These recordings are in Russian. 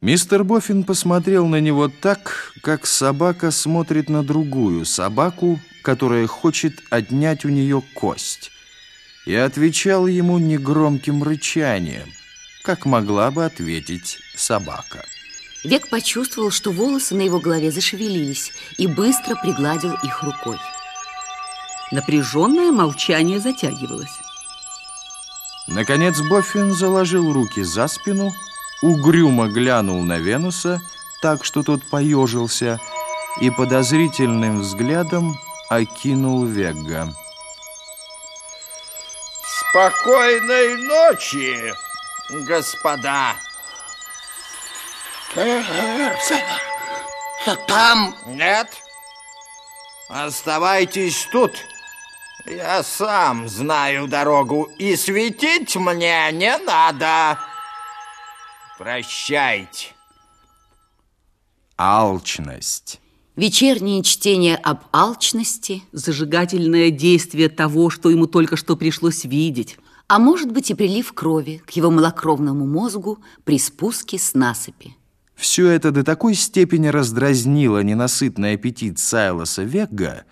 Мистер Боффин посмотрел на него так, как собака смотрит на другую собаку, которая хочет отнять у нее кость, и отвечал ему негромким рычанием, как могла бы ответить собака. Век почувствовал, что волосы на его голове зашевелились и быстро пригладил их рукой. Напряженное молчание затягивалось. Наконец Боффин заложил руки за спину угрюмо глянул на Венуса, так что тот поежился, и подозрительным взглядом окинул Вегга. Спокойной ночи, господа. Там? Нет. Оставайтесь тут. Я сам знаю дорогу, и светить мне не надо. Прощайте. Алчность. Вечернее чтение об алчности. Зажигательное действие того, что ему только что пришлось видеть. А может быть и прилив крови к его малокровному мозгу при спуске с насыпи. Все это до такой степени раздразнило ненасытный аппетит Сайлоса Вегга,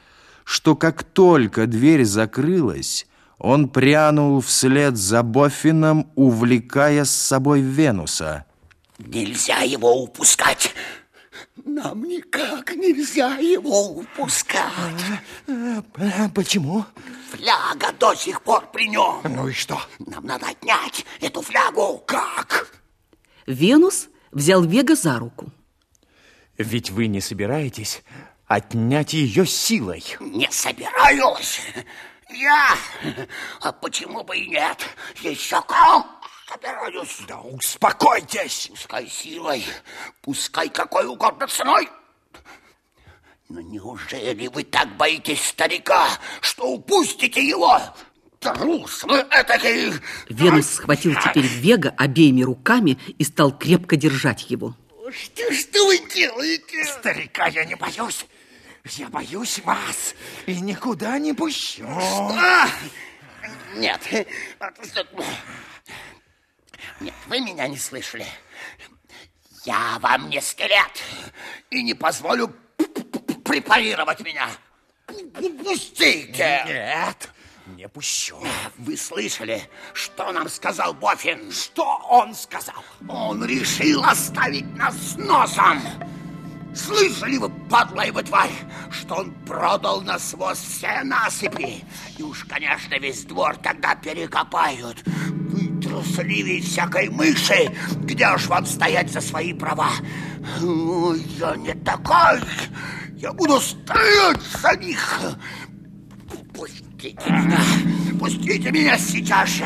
что как только дверь закрылась, он прянул вслед за Боффином, увлекая с собой Венуса. Нельзя его упускать. Нам никак нельзя его упускать. А, а, почему? Фляга до сих пор при нем. Ну и что? Нам надо отнять эту флягу. Как? Венус взял Вега за руку. Ведь вы не собираетесь отнять ее силой? Не собираюсь. Я? А почему бы и нет? Еще как собираюсь. Да успокойтесь. Пускай силой, пускай какой угодно ценой. Но неужели вы так боитесь старика, что упустите его? Трус вы этакий! Венус схватил теперь Вега обеими руками и стал крепко держать его. Что, что вы делаете? Старика я не боюсь. Я боюсь вас и никуда не пущу. Что? Нет. Нет, вы меня не слышали. Я вам не скелет и не позволю препарировать меня. Пустите! Нет, не пущу. Вы слышали, что нам сказал Бофин? Что он сказал? Он решил оставить нас с носом. Слышали вы, подлая вы тварь, что он продал на своз все насыпи? И уж, конечно, весь двор тогда перекопают. Вы трусливее всякой мыши. Где уж вам стоять за свои права? Ой, я не такой. Я буду стоять за них. Пустите меня. Пустите меня сейчас же.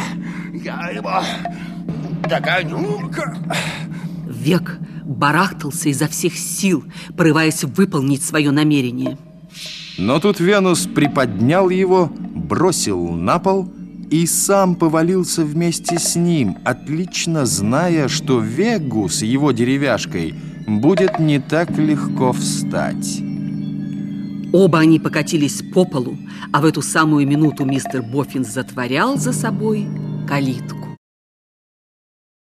Я его догоню. Век барахтался изо всех сил, порываясь выполнить свое намерение. Но тут Венус приподнял его, бросил на пол и сам повалился вместе с ним, отлично зная, что Вегу с его деревяшкой будет не так легко встать. Оба они покатились по полу, а в эту самую минуту мистер Боффин затворял за собой калитку.